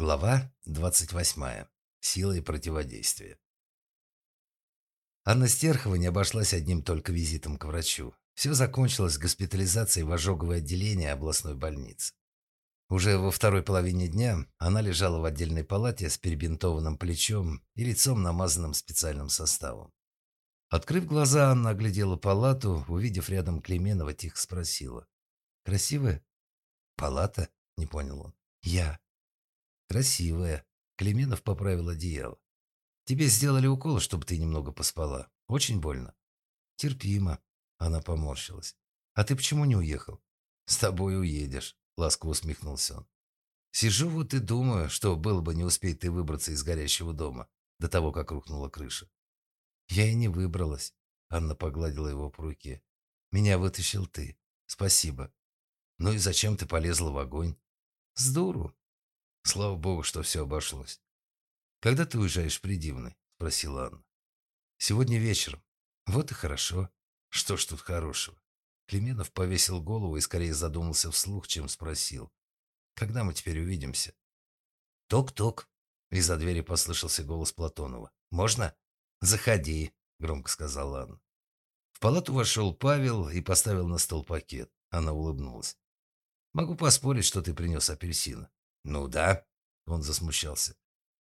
Глава 28. Сила и противодействие. Анна Стерхова не обошлась одним только визитом к врачу. Все закончилось госпитализацией в ожоговое отделение областной больницы. Уже во второй половине дня она лежала в отдельной палате с перебинтованным плечом и лицом намазанным специальным составом. Открыв глаза, Анна оглядела палату, увидев рядом Клеменова, тихо спросила. «Красивая?» «Палата?» — не понял он. «Я». «Красивая». Клеменов поправил одеяло. «Тебе сделали укол, чтобы ты немного поспала. Очень больно». «Терпимо». Она поморщилась. «А ты почему не уехал?» «С тобой уедешь», — ласково усмехнулся он. «Сижу вот и думаю, что было бы не успеть ты выбраться из горящего дома до того, как рухнула крыша». «Я и не выбралась», — Анна погладила его по руке. «Меня вытащил ты. Спасибо». «Ну и зачем ты полезла в огонь?» «С дуру. Слава богу, что все обошлось. «Когда ты уезжаешь Придивный?» – спросила Анна. «Сегодня вечером. Вот и хорошо. Что ж тут хорошего?» Клеменов повесил голову и скорее задумался вслух, чем спросил. «Когда мы теперь увидимся?» «Ток-ток!» – из-за двери послышался голос Платонова. «Можно?» «Заходи», – громко сказала Анна. В палату вошел Павел и поставил на стол пакет. Она улыбнулась. «Могу поспорить, что ты принес апельсина». «Ну да», — он засмущался.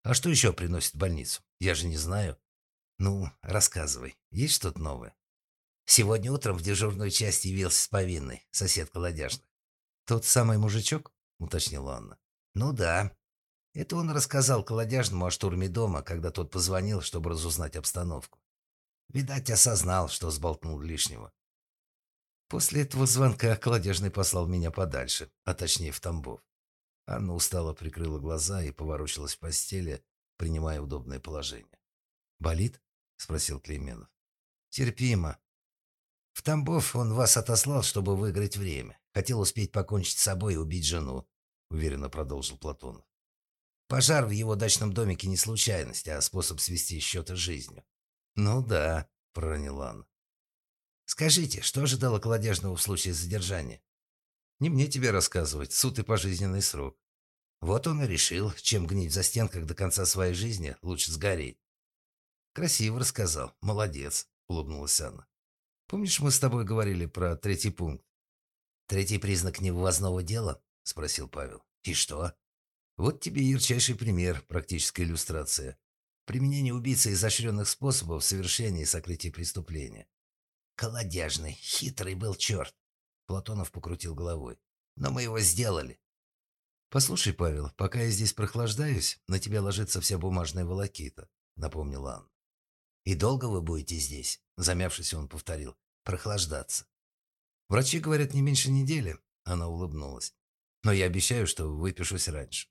«А что еще приносит больницу? Я же не знаю». «Ну, рассказывай. Есть что-то новое?» «Сегодня утром в дежурную часть явился с повинной, сосед колодяжных». «Тот самый мужичок?» — уточнила Анна. «Ну да. Это он рассказал колодяжному о штурме дома, когда тот позвонил, чтобы разузнать обстановку. Видать, осознал, что сболтнул лишнего. После этого звонка колодяжный послал меня подальше, а точнее в Тамбов. Анна устало прикрыла глаза и поворочилась в постели, принимая удобное положение. «Болит?» – спросил Клейменов. «Терпимо. В Тамбов он вас отослал, чтобы выиграть время. Хотел успеть покончить с собой и убить жену», – уверенно продолжил Платонов. «Пожар в его дачном домике не случайность, а способ свести счеты с жизнью». «Ну да», – проронила Анна. «Скажите, что ожидало колодежного в случае задержания?» Не мне тебе рассказывать, суд и пожизненный срок. Вот он и решил, чем гнить за стенках до конца своей жизни, лучше сгореть. Красиво рассказал, молодец, улыбнулась Анна. Помнишь, мы с тобой говорили про третий пункт? Третий признак невывозного дела? Спросил Павел. И что? Вот тебе ярчайший пример, практическая иллюстрация. Применение убийцы изощренных способов совершения и сокрытия преступления. Колодяжный, хитрый был черт. Платонов покрутил головой. «Но мы его сделали». «Послушай, Павел, пока я здесь прохлаждаюсь, на тебя ложится вся бумажная волокита», — напомнил Анна. «И долго вы будете здесь?» — замявшись, он повторил. «Прохлаждаться». «Врачи говорят, не меньше недели», — она улыбнулась. «Но я обещаю, что выпишусь раньше».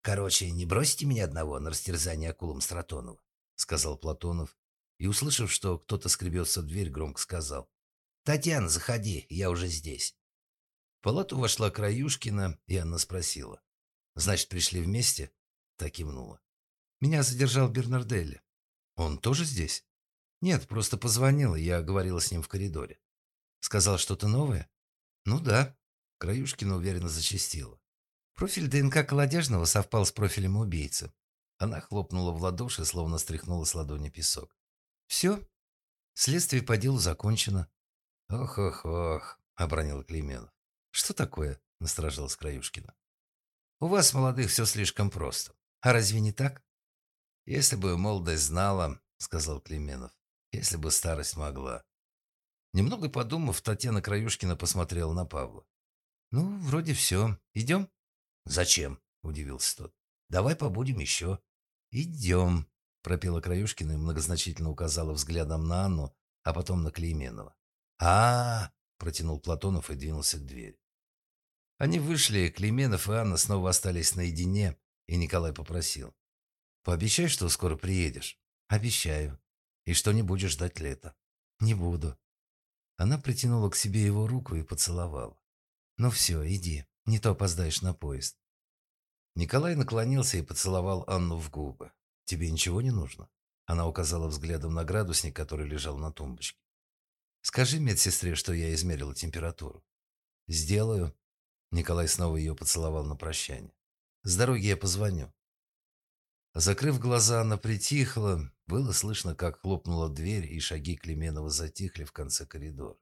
«Короче, не бросите меня одного на растерзание акулам Стратонова», — сказал Платонов, и, услышав, что кто-то скребется в дверь, громко сказал. «Татьяна, заходи, я уже здесь». В палату вошла Краюшкина, и Анна спросила. «Значит, пришли вместе?» Так кивнула. «Меня задержал Бернарделли. Он тоже здесь?» «Нет, просто позвонил, я говорила с ним в коридоре». «Сказал что-то новое?» «Ну да», — Краюшкина уверенно зачастила. Профиль ДНК колодяжного совпал с профилем убийцы. Она хлопнула в ладоши, словно стряхнула с ладони песок. «Все. Следствие по делу закончено. «Ох-ох-ох», — обронил Клейменов. «Что такое?» — насторожилась Краюшкина. «У вас, молодых, все слишком просто. А разве не так?» «Если бы молодость знала», — сказал Клейменов, — «если бы старость могла». Немного подумав, Татьяна Краюшкина посмотрела на Павла. «Ну, вроде все. Идем?» «Зачем?» — удивился тот. «Давай побудем еще». «Идем», — пропела Краюшкина и многозначительно указала взглядом на Анну, а потом на Клейменова а, протянул Платонов и двинулся к двери. Они вышли, Клеменов и Анна снова остались наедине, и Николай попросил. «Пообещай, что скоро приедешь». «Обещаю. И что не будешь ждать лета». «Не буду». Она притянула к себе его руку и поцеловала. «Ну все, иди, не то опоздаешь на поезд». Николай наклонился и поцеловал Анну в губы. «Тебе ничего не нужно?» Она указала взглядом на градусник, который лежал на тумбочке. Скажи медсестре, что я измерила температуру. Сделаю. Николай снова ее поцеловал на прощание. С дороги я позвоню». Закрыв глаза, она притихла. Было слышно, как хлопнула дверь, и шаги Клеменова затихли в конце коридора.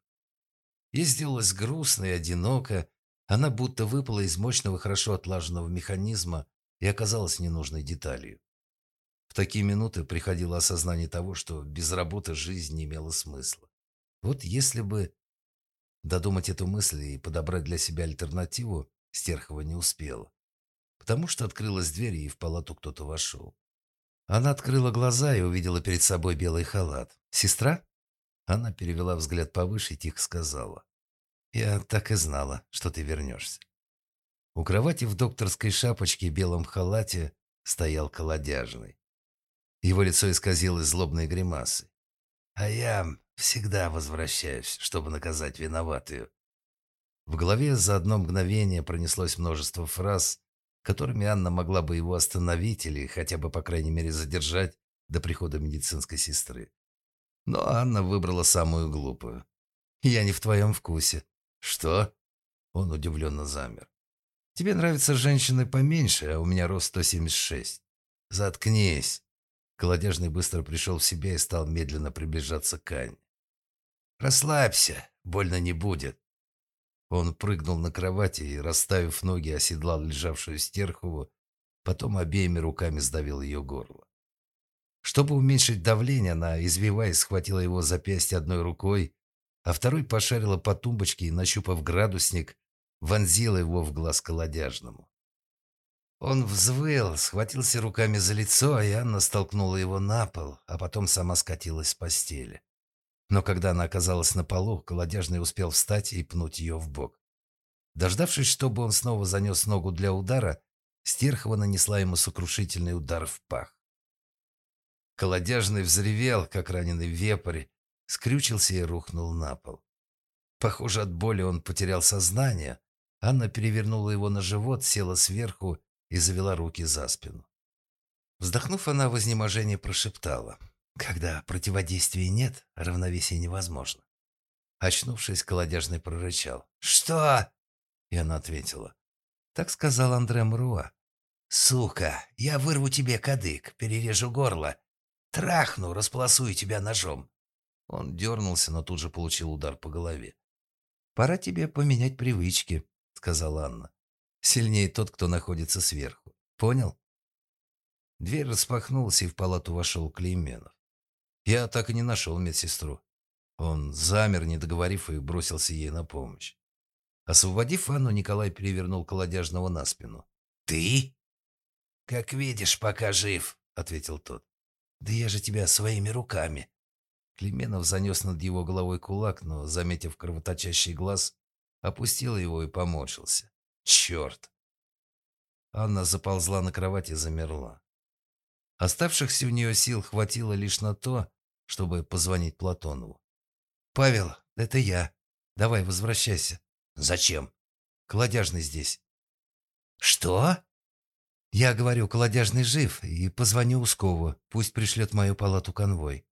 Ей сделалось грустно и одиноко. Она будто выпала из мощного, хорошо отлаженного механизма и оказалась ненужной деталью. В такие минуты приходило осознание того, что без работы жизнь не имела смысла. Вот если бы додумать эту мысль и подобрать для себя альтернативу, Стерхова не успела. Потому что открылась дверь, и в палату кто-то вошел. Она открыла глаза и увидела перед собой белый халат. «Сестра?» Она перевела взгляд повыше и тихо сказала. «Я так и знала, что ты вернешься». У кровати в докторской шапочке и белом халате стоял колодяжный. Его лицо исказилось злобной гримасой. «А я всегда возвращаюсь, чтобы наказать виноватую». В голове за одно мгновение пронеслось множество фраз, которыми Анна могла бы его остановить или хотя бы, по крайней мере, задержать до прихода медицинской сестры. Но Анна выбрала самую глупую. «Я не в твоем вкусе». «Что?» Он удивленно замер. «Тебе нравятся женщины поменьше, а у меня рост 176. Заткнись». Колодяжный быстро пришел в себя и стал медленно приближаться к Анне. «Расслабься, больно не будет». Он прыгнул на кровати и, расставив ноги, оседлал лежавшую Стерхову, потом обеими руками сдавил ее горло. Чтобы уменьшить давление, она, извиваясь, схватила его запястье одной рукой, а второй пошарила по тумбочке и, нащупав градусник, вонзила его в глаз колодяжному. Он взвыл, схватился руками за лицо, и Анна столкнула его на пол, а потом сама скатилась с постели. Но когда она оказалась на полу, колодяжный успел встать и пнуть ее в бок. Дождавшись, чтобы он снова занес ногу для удара, Стерхова нанесла ему сокрушительный удар в пах. Колодяжный взревел, как раненый вепрь, скрючился и рухнул на пол. Похоже, от боли он потерял сознание. Анна перевернула его на живот, села сверху и завела руки за спину. Вздохнув, она в изнеможении прошептала. «Когда противодействия нет, равновесие невозможно». Очнувшись, колодяжный прорычал. «Что?» И она ответила. «Так сказал Андре Мруа. Сука, я вырву тебе кадык, перережу горло. Трахну, располосую тебя ножом». Он дернулся, но тут же получил удар по голове. «Пора тебе поменять привычки», — сказала Анна. Сильнее тот, кто находится сверху. Понял? Дверь распахнулась, и в палату вошел Клейменов. Я так и не нашел медсестру. Он замер, не договорив, и бросился ей на помощь. Освободив Анну, Николай перевернул колодяжного на спину. «Ты?» «Как видишь, пока жив», — ответил тот. «Да я же тебя своими руками». Клеменов занес над его головой кулак, но, заметив кровоточащий глаз, опустил его и поморщился. Черт! Анна заползла на кровать и замерла. Оставшихся у нее сил хватило лишь на то, чтобы позвонить Платонову. «Павел, это я. Давай, возвращайся». «Зачем?» «Колодяжный здесь». «Что?» «Я говорю, колодяжный жив, и позвоню Ускову. Пусть пришлет мою палату конвой».